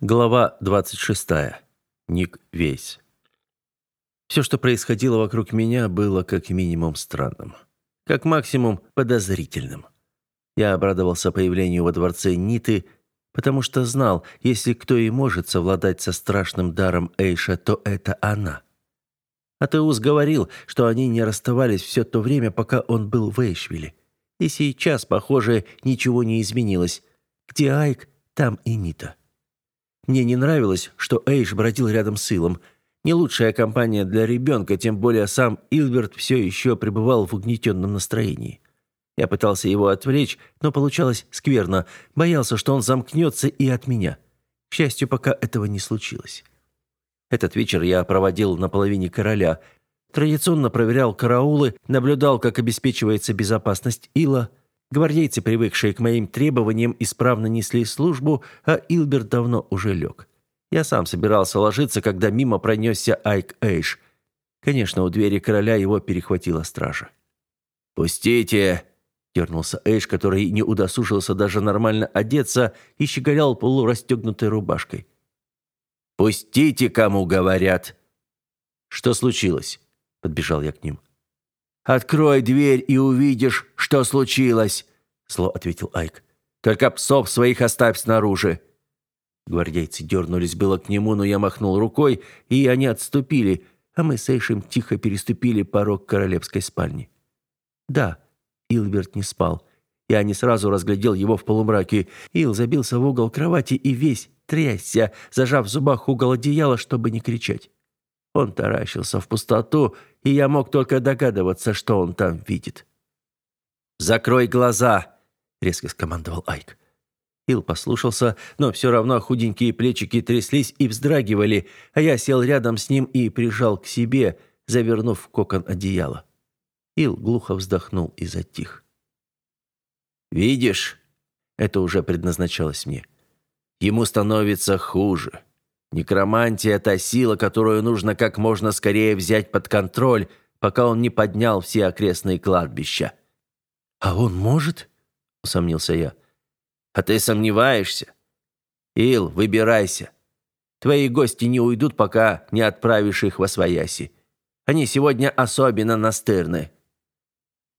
Глава 26. Ник Вейс. Все, что происходило вокруг меня, было как минимум странным. Как максимум подозрительным. Я обрадовался появлению во дворце Ниты, потому что знал, если кто и может совладать со страшным даром Эйша, то это она. Атеус говорил, что они не расставались все то время, пока он был в Эйшвилле. И сейчас, похоже, ничего не изменилось. Где Айк, там и Нита. Мне не нравилось, что Эйш бродил рядом с Илом. Не лучшая компания для ребенка, тем более сам Илберт все еще пребывал в угнетенном настроении. Я пытался его отвлечь, но получалось скверно. Боялся, что он замкнется и от меня. К счастью, пока этого не случилось. Этот вечер я проводил на половине короля. Традиционно проверял караулы, наблюдал, как обеспечивается безопасность Ила, Гвардейцы, привыкшие к моим требованиям, исправно несли службу, а Илберт давно уже лег. Я сам собирался ложиться, когда мимо пронесся Айк Эйш. Конечно, у двери короля его перехватила стража. «Пустите!» – дернулся Эйш, который не удосужился даже нормально одеться и щеголял полурастегнутой рубашкой. «Пустите, кому говорят!» «Что случилось?» – подбежал я к ним. «Открой дверь и увидишь, что случилось», — зло ответил Айк. «Только псов своих оставь снаружи». Гвардейцы дернулись было к нему, но я махнул рукой, и они отступили, а мы с Эйшем тихо переступили порог королевской спальни. Да, Илберт не спал. Я не сразу разглядел его в полумраке. Ил забился в угол кровати и весь трясся, зажав в зубах угол одеяла, чтобы не кричать. Он таращился в пустоту, и я мог только догадываться, что он там видит. «Закрой глаза!» — резко скомандовал Айк. Ил послушался, но все равно худенькие плечики тряслись и вздрагивали, а я сел рядом с ним и прижал к себе, завернув в кокон одеяла. Ил глухо вздохнул и затих. «Видишь?» — это уже предназначалось мне. «Ему становится хуже. Некромантия – это сила, которую нужно как можно скорее взять под контроль, пока он не поднял все окрестные кладбища. «А он может?» – усомнился я. «А ты сомневаешься? Ил, выбирайся. Твои гости не уйдут, пока не отправишь их во свояси. Они сегодня особенно настырны».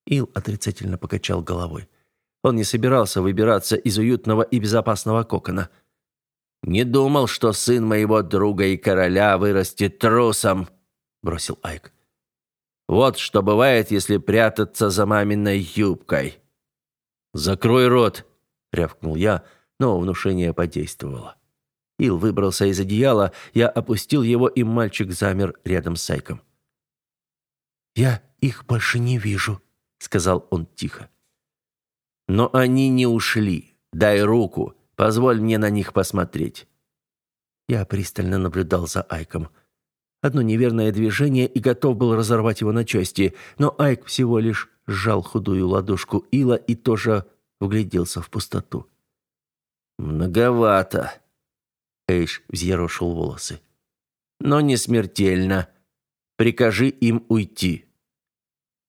Ил отрицательно покачал головой. Он не собирался выбираться из уютного и безопасного кокона – «Не думал, что сын моего друга и короля вырастет трусом», — бросил Айк. «Вот что бывает, если прятаться за маминой юбкой». «Закрой рот», — рявкнул я, но внушение подействовало. Ил выбрался из одеяла, я опустил его, и мальчик замер рядом с Айком. «Я их больше не вижу», — сказал он тихо. «Но они не ушли. Дай руку. Позволь мне на них посмотреть». Я пристально наблюдал за Айком. Одно неверное движение и готов был разорвать его на части, но Айк всего лишь сжал худую ладошку Ила и тоже вгляделся в пустоту. «Многовато», — Эйш взъерошил волосы. «Но не смертельно. Прикажи им уйти».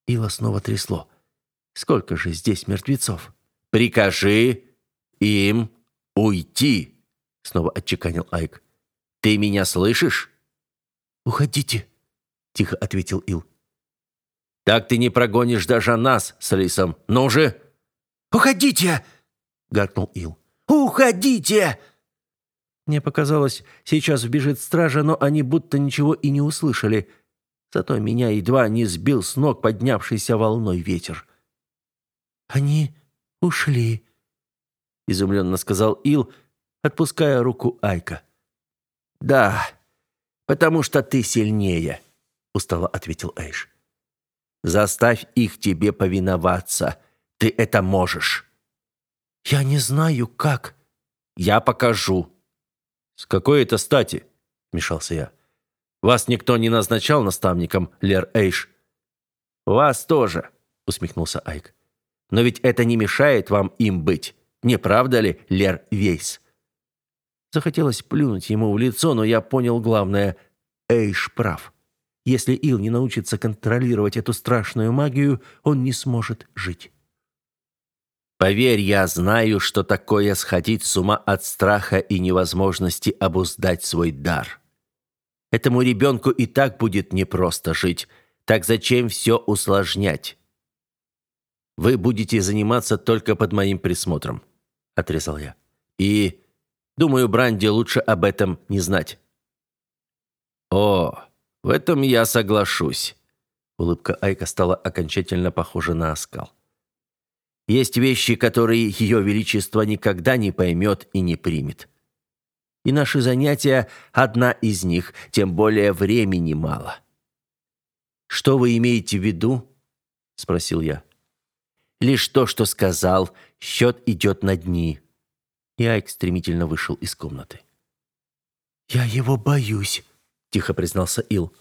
Ила снова трясло. «Сколько же здесь мертвецов?» «Прикажи им «Уйти!» — снова отчеканил Айк. «Ты меня слышишь?» «Уходите!» — тихо ответил Ил. «Так ты не прогонишь даже нас с Лисом. Ну же!» «Уходите!» — гаркнул Ил. «Уходите!» Мне показалось, сейчас вбежит стража, но они будто ничего и не услышали. Зато меня едва не сбил с ног поднявшийся волной ветер. «Они ушли», изумленно сказал Ил, отпуская руку Айка. Да, потому что ты сильнее, устало ответил Эйш. Заставь их тебе повиноваться. Ты это можешь. Я не знаю как. Я покажу. С какой это стати? вмешался я. Вас никто не назначал наставником, Лер Эйш. Вас тоже, усмехнулся Айк. Но ведь это не мешает вам им быть. Не правда ли, Лер Вейс?» Захотелось плюнуть ему в лицо, но я понял главное. Эйш прав. Если Ил не научится контролировать эту страшную магию, он не сможет жить. Поверь, я знаю, что такое сходить с ума от страха и невозможности обуздать свой дар. Этому ребенку и так будет непросто жить, так зачем все усложнять? Вы будете заниматься только под моим присмотром, отрезал я. И думаю, Бранди лучше об этом не знать. О, в этом я соглашусь. Улыбка Айка стала окончательно похожа на оскал. Есть вещи, которые ее величество никогда не поймет и не примет. И наши занятия – одна из них, тем более времени мало. «Что вы имеете в виду?» – спросил я. «Лишь то, что сказал, счет идет на дни». И Айк стремительно вышел из комнаты. «Я его боюсь», – тихо признался Ил.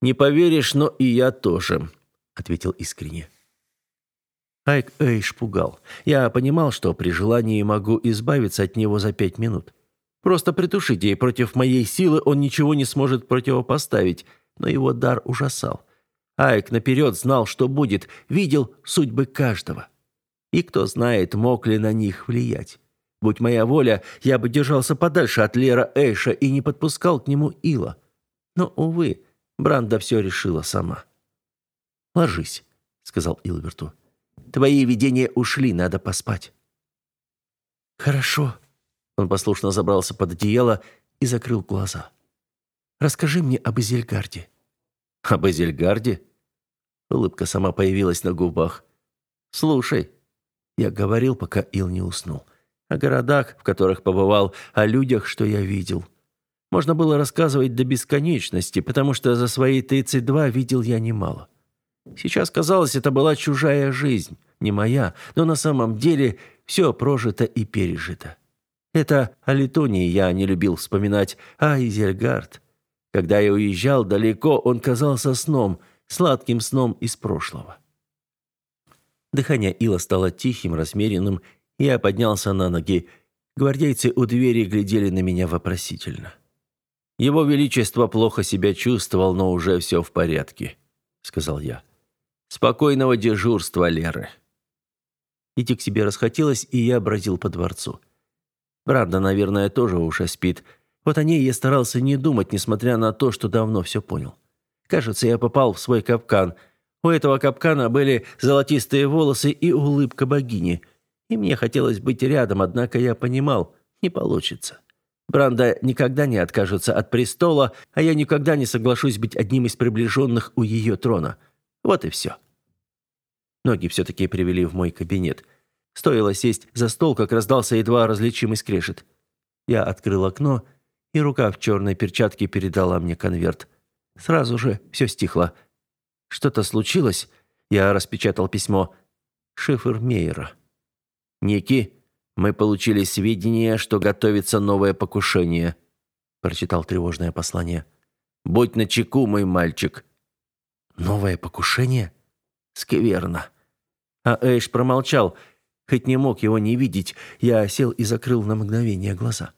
«Не поверишь, но и я тоже», – ответил искренне. Айк Эйш пугал. Я понимал, что при желании могу избавиться от него за пять минут. Просто притушить, и против моей силы он ничего не сможет противопоставить, но его дар ужасал. Айк наперед знал, что будет, видел судьбы каждого. И кто знает, мог ли на них влиять. Будь моя воля, я бы держался подальше от Лера Эйша и не подпускал к нему Ила. Но, увы, Бранда все решила сама. «Ложись», — сказал Илверту. Твои видения ушли, надо поспать». «Хорошо». Он послушно забрался под одеяло и закрыл глаза. «Расскажи мне об Изельгарде». «Об Изельгарде?» Улыбка сама появилась на губах. «Слушай». Я говорил, пока Ил не уснул. О городах, в которых побывал, о людях, что я видел. Можно было рассказывать до бесконечности, потому что за свои 32 видел я немало. Сейчас казалось, это была чужая жизнь, не моя, но на самом деле все прожито и пережито. Это о Литонии я не любил вспоминать, а Изельгард. Когда я уезжал далеко, он казался сном, сладким сном из прошлого. Дыхание Ила стало тихим, размеренным, я поднялся на ноги. Гвардейцы у двери глядели на меня вопросительно. «Его Величество плохо себя чувствовал, но уже все в порядке», — сказал я. Спокойного дежурства, Леры. Идти к себе расхотелось, и я бродил по дворцу. Правда, наверное, тоже уже спит. Вот о ней я старался не думать, несмотря на то, что давно все понял. Кажется, я попал в свой капкан. У этого капкана были золотистые волосы и улыбка богини. И мне хотелось быть рядом, однако я понимал, не получится. Бранда никогда не откажется от престола, а я никогда не соглашусь быть одним из приближенных у ее трона. — вот и все. Ноги все-таки привели в мой кабинет. Стоило сесть за стол, как раздался едва различимый скрежет. Я открыл окно, и рука в черной перчатке передала мне конверт. Сразу же все стихло. Что-то случилось? Я распечатал письмо. Шифр Мейера. «Ники, мы получили сведения, что готовится новое покушение», прочитал тревожное послание. «Будь начеку, мой мальчик. Новое покушение? Скверно. А Эйш промолчал, хоть не мог его не видеть. Я сел и закрыл на мгновение глаза.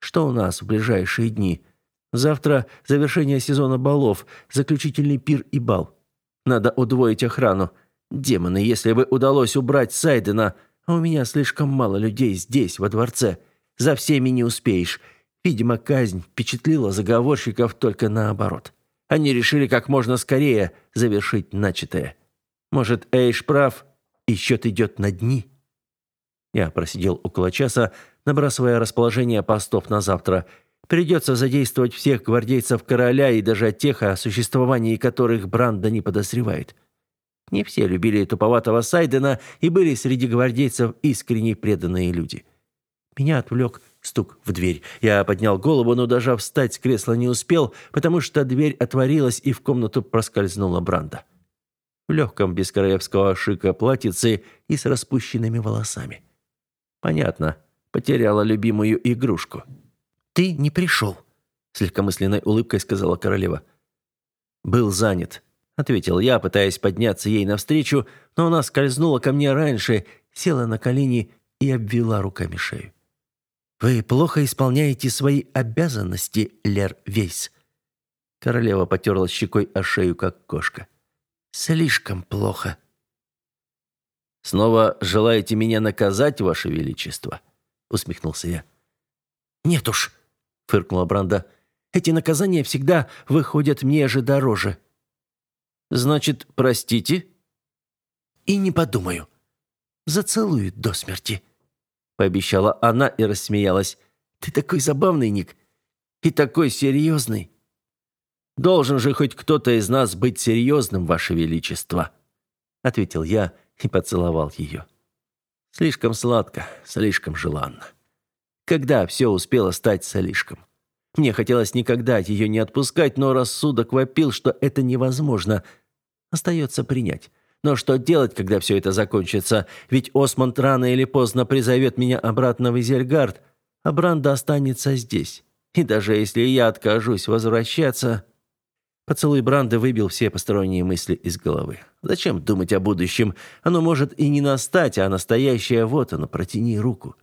Что у нас в ближайшие дни? Завтра завершение сезона балов, заключительный пир и бал. Надо удвоить охрану. Демоны, если бы удалось убрать Сайдена, а у меня слишком мало людей здесь, во дворце. За всеми не успеешь. Видимо, казнь впечатлила заговорщиков только наоборот. Они решили как можно скорее завершить начатое. Может, Эйш прав, и счет идет на дни? Я просидел около часа, набрасывая расположение постов на завтра. Придется задействовать всех гвардейцев короля и даже тех, о существовании которых Бранда не подозревает. Не все любили туповатого Сайдена и были среди гвардейцев искренне преданные люди. Меня отвлек Стук в дверь. Я поднял голову, но даже встать с кресла не успел, потому что дверь отворилась, и в комнату проскользнула Бранда. В легком без шика платьице и с распущенными волосами. Понятно, потеряла любимую игрушку. «Ты не пришел», — с легкомысленной улыбкой сказала королева. «Был занят», — ответил я, пытаясь подняться ей навстречу, но она скользнула ко мне раньше, села на колени и обвела руками шею. Вы плохо исполняете свои обязанности, Лер Вейс. Королева потерла щекой о шею, как кошка. Слишком плохо. Снова желаете меня наказать, ваше величество?» усмехнулся я. «Нет уж», — фыркнула Бранда. «Эти наказания всегда выходят мне же дороже». «Значит, простите?» «И не подумаю. Зацелуют до смерти», — пообещала она и рассмеялась. «Ты такой забавный, Ник, и такой серьезный». «Должен же хоть кто-то из нас быть серьезным, Ваше Величество», — ответил я и поцеловал ее. Слишком сладко, слишком желанно. Когда все успело стать слишком? Мне хотелось никогда ее не отпускать, но рассудок вопил, что это невозможно. Остается принять. Но что делать, когда все это закончится? Ведь Осмонд рано или поздно призовет меня обратно в Изельгард, а Бранда останется здесь. И даже если я откажусь возвращаться... Поцелуй Бранды выбил все посторонние мысли из головы. Зачем думать о будущем? Оно может и не настать, а настоящее вот оно, протяни руку.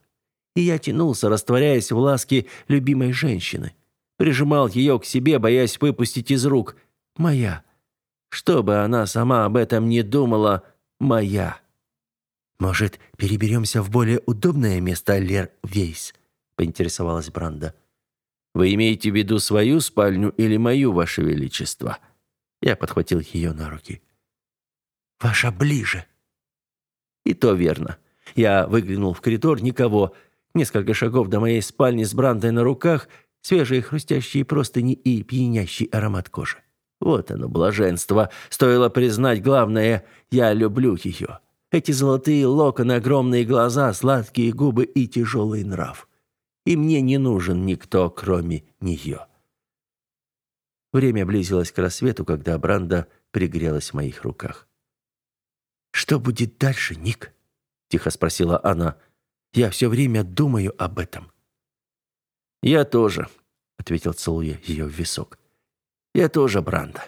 И я тянулся, растворяясь в ласке любимой женщины. Прижимал ее к себе, боясь выпустить из рук. Моя. Что бы она сама об этом не думала, моя. «Может, переберемся в более удобное место, Лер Вейс?» — поинтересовалась Бранда. Вы имеете в виду свою спальню или мою, ваше величество? Я подхватил ее на руки. Ваша ближе. И то верно. Я выглянул в коридор, никого. Несколько шагов до моей спальни с брандой на руках, свежие хрустящие простыни и пьянящий аромат кожи. Вот оно, блаженство. Стоило признать главное, я люблю ее. Эти золотые локоны, огромные глаза, сладкие губы и тяжелый нрав и мне не нужен никто, кроме нее. Время близилось к рассвету, когда Бранда пригрелась в моих руках. «Что будет дальше, Ник?» — тихо спросила она. «Я все время думаю об этом». «Я тоже», — ответил, целуя ее в висок. «Я тоже, Бранда».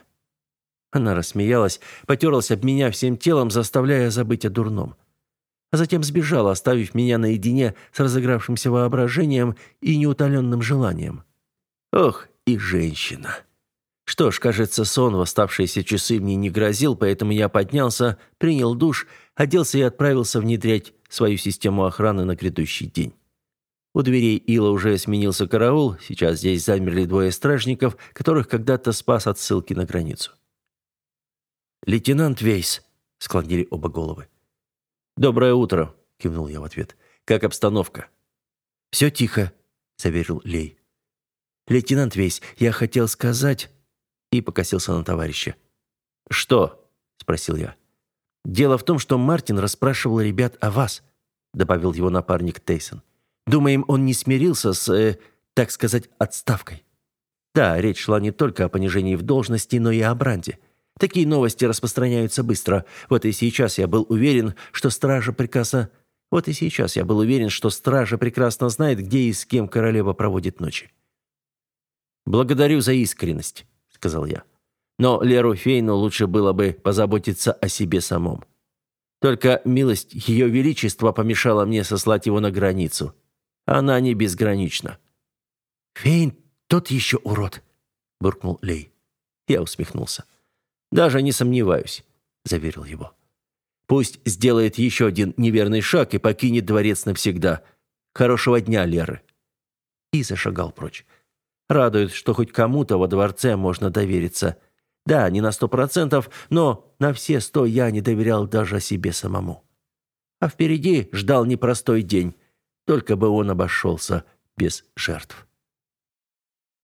Она рассмеялась, потерлась об меня всем телом, заставляя забыть о дурном а затем сбежала, оставив меня наедине с разыгравшимся воображением и неутоленным желанием. Ох, и женщина. Что ж, кажется, сон в оставшиеся часы мне не грозил, поэтому я поднялся, принял душ, оделся и отправился внедрять свою систему охраны на грядущий день. У дверей Ила уже сменился караул, сейчас здесь замерли двое стражников, которых когда-то спас от ссылки на границу. «Лейтенант Вейс», — склонили оба головы. «Доброе утро», — кивнул я в ответ. «Как обстановка?» «Все тихо», — заверил Лей. «Лейтенант Вейс, я хотел сказать...» И покосился на товарища. «Что?» — спросил я. «Дело в том, что Мартин расспрашивал ребят о вас», — добавил его напарник Тейсон. «Думаем, он не смирился с, э, так сказать, отставкой». Да, речь шла не только о понижении в должности, но и о бранде. Такие новости распространяются быстро. Вот и сейчас я был уверен, что стража приказа... Вот и сейчас я был уверен, что стража прекрасно знает, где и с кем королева проводит ночи. «Благодарю за искренность», — сказал я. «Но Леру Фейну лучше было бы позаботиться о себе самом. Только милость Ее Величества помешала мне сослать его на границу. Она не безгранична». «Фейн тот еще урод», — буркнул Лей. Я усмехнулся. Даже не сомневаюсь, заверил его. Пусть сделает еще один неверный шаг и покинет дворец навсегда. Хорошего дня, Леры. И зашагал прочь. Радует, что хоть кому-то во дворце можно довериться. Да, не на сто процентов, но на все сто я не доверял даже себе самому. А впереди ждал непростой день, только бы он обошелся без жертв.